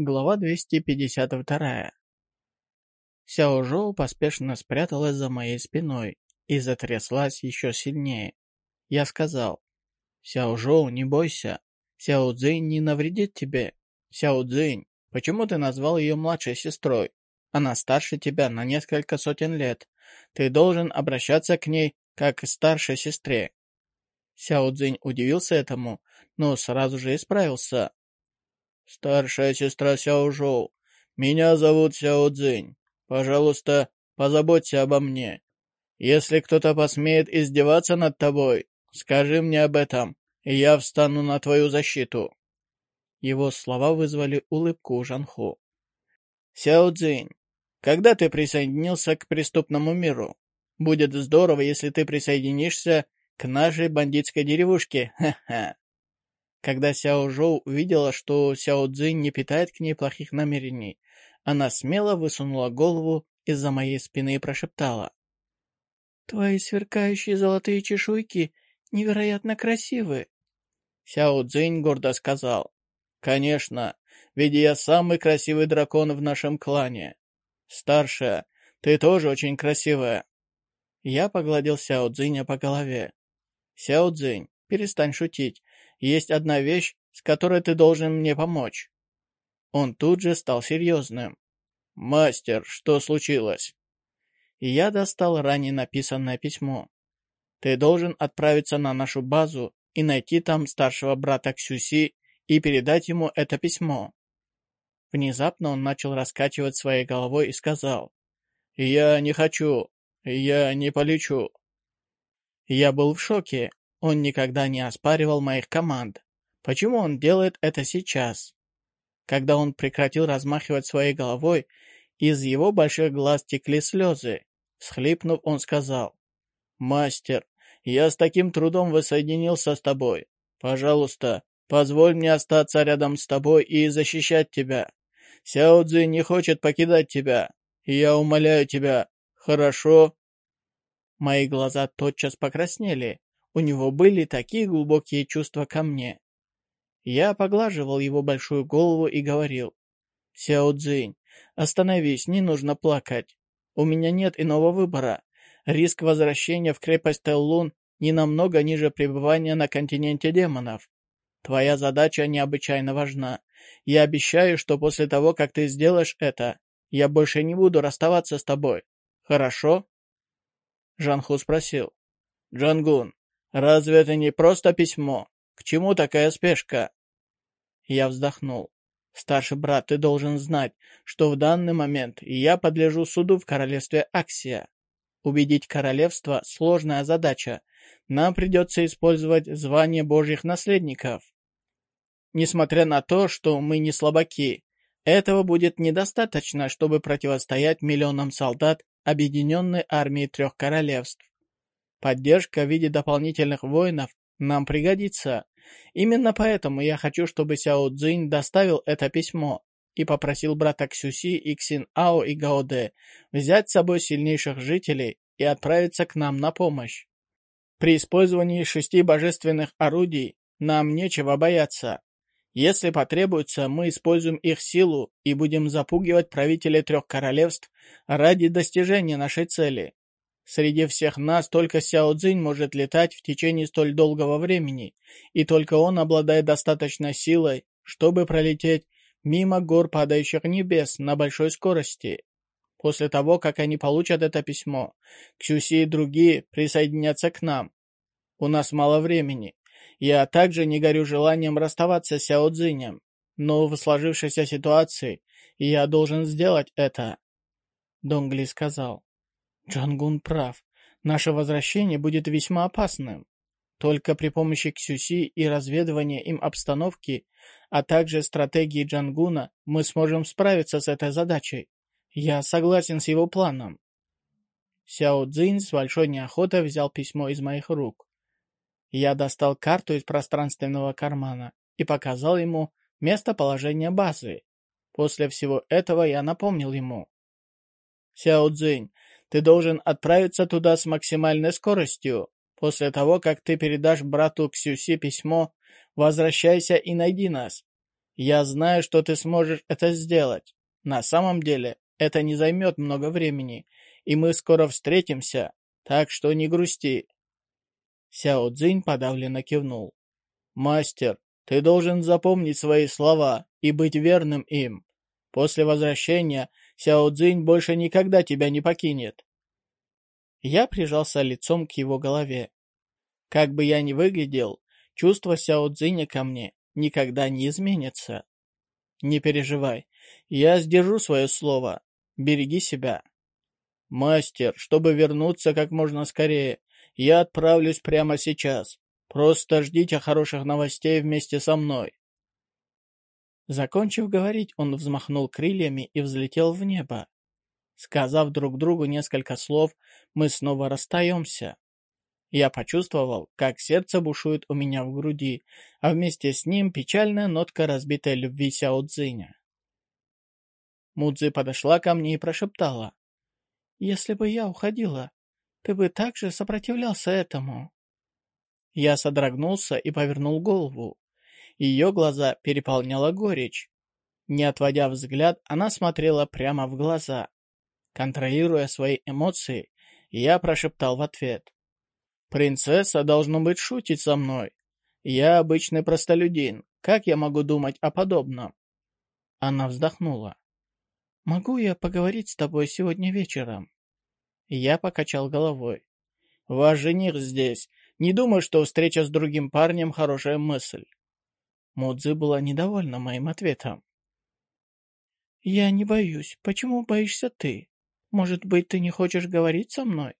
Глава 252. Сяо Жоу поспешно спряталась за моей спиной и затряслась еще сильнее. Я сказал, «Сяо Жоу, не бойся, Сяо Цзинь не навредит тебе. Сяо Цзинь, почему ты назвал ее младшей сестрой? Она старше тебя на несколько сотен лет. Ты должен обращаться к ней, как к старшей сестре». Сяо Цзинь удивился этому, но сразу же исправился. «Старшая сестра Сяо Жоу, меня зовут Сяо Цзинь. Пожалуйста, позаботься обо мне. Если кто-то посмеет издеваться над тобой, скажи мне об этом, и я встану на твою защиту». Его слова вызвали улыбку у Жанху. «Сяо Цзинь, когда ты присоединился к преступному миру? Будет здорово, если ты присоединишься к нашей бандитской деревушке, ха-ха!» Когда Сяо Жоу увидела, что Сяо Цзинь не питает к ней плохих намерений, она смело высунула голову из-за моей спины и прошептала. «Твои сверкающие золотые чешуйки невероятно красивы!» Сяо Цзинь гордо сказал. «Конечно, ведь я самый красивый дракон в нашем клане. Старшая, ты тоже очень красивая». Я погладил Сяо Цзиня по голове. «Сяо Цзинь, перестань шутить есть одна вещь, с которой ты должен мне помочь». Он тут же стал серьезным. «Мастер, что случилось?» Я достал ранее написанное письмо. «Ты должен отправиться на нашу базу и найти там старшего брата Ксюси и передать ему это письмо». Внезапно он начал раскачивать своей головой и сказал, «Я не хочу, я не полечу». Я был в шоке, он никогда не оспаривал моих команд. Почему он делает это сейчас? Когда он прекратил размахивать своей головой, из его больших глаз текли слезы. Схлипнув, он сказал, «Мастер, я с таким трудом воссоединился с тобой. Пожалуйста, позволь мне остаться рядом с тобой и защищать тебя. Сяо Цзи не хочет покидать тебя. Я умоляю тебя, хорошо?» Мои глаза тотчас покраснели. У него были такие глубокие чувства ко мне. Я поглаживал его большую голову и говорил, «Сяо Цзинь, остановись, не нужно плакать. У меня нет иного выбора. Риск возвращения в крепость Теллун не намного ниже пребывания на континенте демонов. Твоя задача необычайно важна. Я обещаю, что после того, как ты сделаешь это, я больше не буду расставаться с тобой. Хорошо?» Жанху спросил. «Джангун, Разве это не просто письмо? К чему такая спешка?» Я вздохнул. «Старший брат, ты должен знать, что в данный момент я подлежу суду в королевстве Аксия. Убедить королевство — сложная задача. Нам придется использовать звание божьих наследников. Несмотря на то, что мы не слабаки, этого будет недостаточно, чтобы противостоять миллионам солдат объединенной армии трех королевств. Поддержка в виде дополнительных воинов нам пригодится. Именно поэтому я хочу, чтобы Сяо Цзинь доставил это письмо и попросил брата Ксюси и Ксин Ао и Гаоде взять с собой сильнейших жителей и отправиться к нам на помощь. При использовании шести божественных орудий нам нечего бояться. Если потребуется, мы используем их силу и будем запугивать правителей трех королевств ради достижения нашей цели. Среди всех нас только Сяо Цзинь может летать в течение столь долгого времени, и только он обладает достаточной силой, чтобы пролететь мимо гор падающих небес на большой скорости. После того, как они получат это письмо, Ксюси и другие присоединятся к нам. У нас мало времени. Я также не горю желанием расставаться с Сяо Цзинем, но в сложившейся ситуации я должен сделать это. Донгли сказал. Джангун прав. Наше возвращение будет весьма опасным. Только при помощи Ксюси и разведывания им обстановки, а также стратегии Джангуна, мы сможем справиться с этой задачей. Я согласен с его планом. Сяо Цзинь с большой неохотой взял письмо из моих рук. Я достал карту из пространственного кармана и показал ему местоположение базы. После всего этого я напомнил ему. «Сяо Цзинь, ты должен отправиться туда с максимальной скоростью. После того, как ты передашь брату Ксюси письмо, возвращайся и найди нас. Я знаю, что ты сможешь это сделать. На самом деле, это не займет много времени, и мы скоро встретимся, так что не грусти. Сяо Цзинь подавленно кивнул. «Мастер, ты должен запомнить свои слова и быть верным им. После возвращения Сяо Цзинь больше никогда тебя не покинет». Я прижался лицом к его голове. Как бы я ни выглядел, чувство Сяо Цзиня ко мне никогда не изменится. Не переживай, я сдержу свое слово. Береги себя. Мастер, чтобы вернуться как можно скорее, я отправлюсь прямо сейчас. Просто ждите хороших новостей вместе со мной. Закончив говорить, он взмахнул крыльями и взлетел в небо. Сказав друг другу несколько слов, мы снова расстаемся. Я почувствовал, как сердце бушует у меня в груди, а вместе с ним печальная нотка разбитой любви Сяо Цзиня. Мудзи подошла ко мне и прошептала. «Если бы я уходила, ты бы также сопротивлялся этому». Я содрогнулся и повернул голову. Ее глаза переполняла горечь. Не отводя взгляд, она смотрела прямо в глаза. Контролируя свои эмоции, я прошептал в ответ. «Принцесса, должно быть, шутить со мной. Я обычный простолюдин. Как я могу думать о подобном?» Она вздохнула. «Могу я поговорить с тобой сегодня вечером?» Я покачал головой. «Ваш жених здесь. Не думаю, что встреча с другим парнем — хорошая мысль». Мудзи была недовольна моим ответом. «Я не боюсь. Почему боишься ты? Может быть, ты не хочешь говорить со мной?»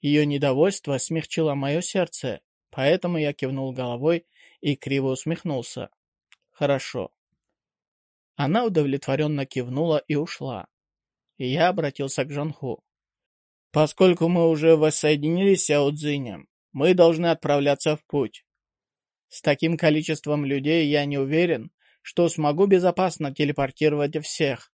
Ее недовольство смягчило мое сердце, поэтому я кивнул головой и криво усмехнулся. «Хорошо». Она удовлетворенно кивнула и ушла. Я обратился к Жанху. Поскольку мы уже воссоединились с Сяодзинем, мы должны отправляться в путь. С таким количеством людей я не уверен, что смогу безопасно телепортировать всех.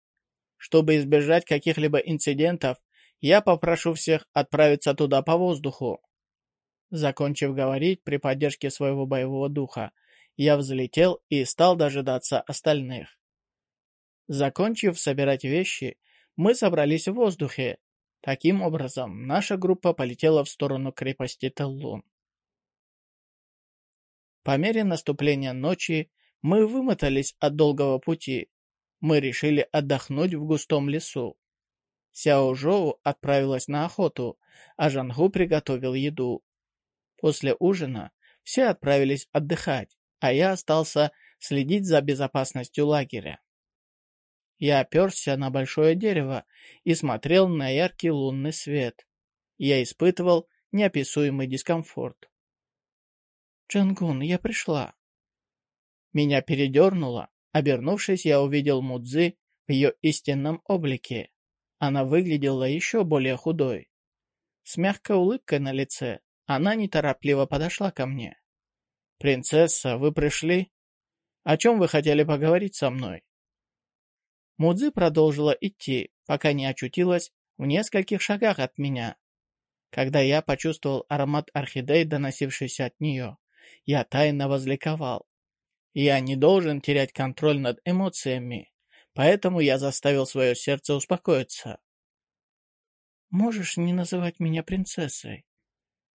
Чтобы избежать каких-либо инцидентов, я попрошу всех отправиться туда по воздуху. Закончив говорить при поддержке своего боевого духа, я взлетел и стал дожидаться остальных. Закончив собирать вещи, мы собрались в воздухе Таким образом, наша группа полетела в сторону крепости Теллун. По мере наступления ночи мы вымотались от долгого пути. Мы решили отдохнуть в густом лесу. Сяо Жоу отправилась на охоту, а Жангу приготовил еду. После ужина все отправились отдыхать, а я остался следить за безопасностью лагеря. Я оперся на большое дерево и смотрел на яркий лунный свет. Я испытывал неописуемый дискомфорт. «Джангун, я пришла». Меня передернуло. Обернувшись, я увидел Мудзи в ее истинном облике. Она выглядела еще более худой. С мягкой улыбкой на лице она неторопливо подошла ко мне. «Принцесса, вы пришли? О чем вы хотели поговорить со мной?» Мудзи продолжила идти, пока не очутилась в нескольких шагах от меня. Когда я почувствовал аромат орхидей, доносившийся от нее, я тайно возликовал. Я не должен терять контроль над эмоциями, поэтому я заставил свое сердце успокоиться. «Можешь не называть меня принцессой?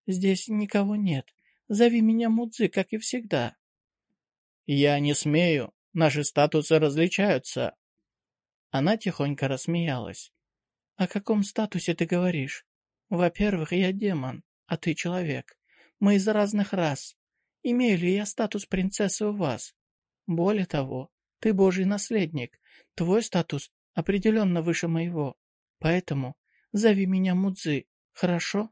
Здесь никого нет. Зови меня Мудзи, как и всегда». «Я не смею. Наши статусы различаются. Она тихонько рассмеялась. «О каком статусе ты говоришь? Во-первых, я демон, а ты человек. Мы из разных рас. Имею ли я статус принцессы у вас? Более того, ты божий наследник. Твой статус определенно выше моего. Поэтому зови меня Мудзи, хорошо?»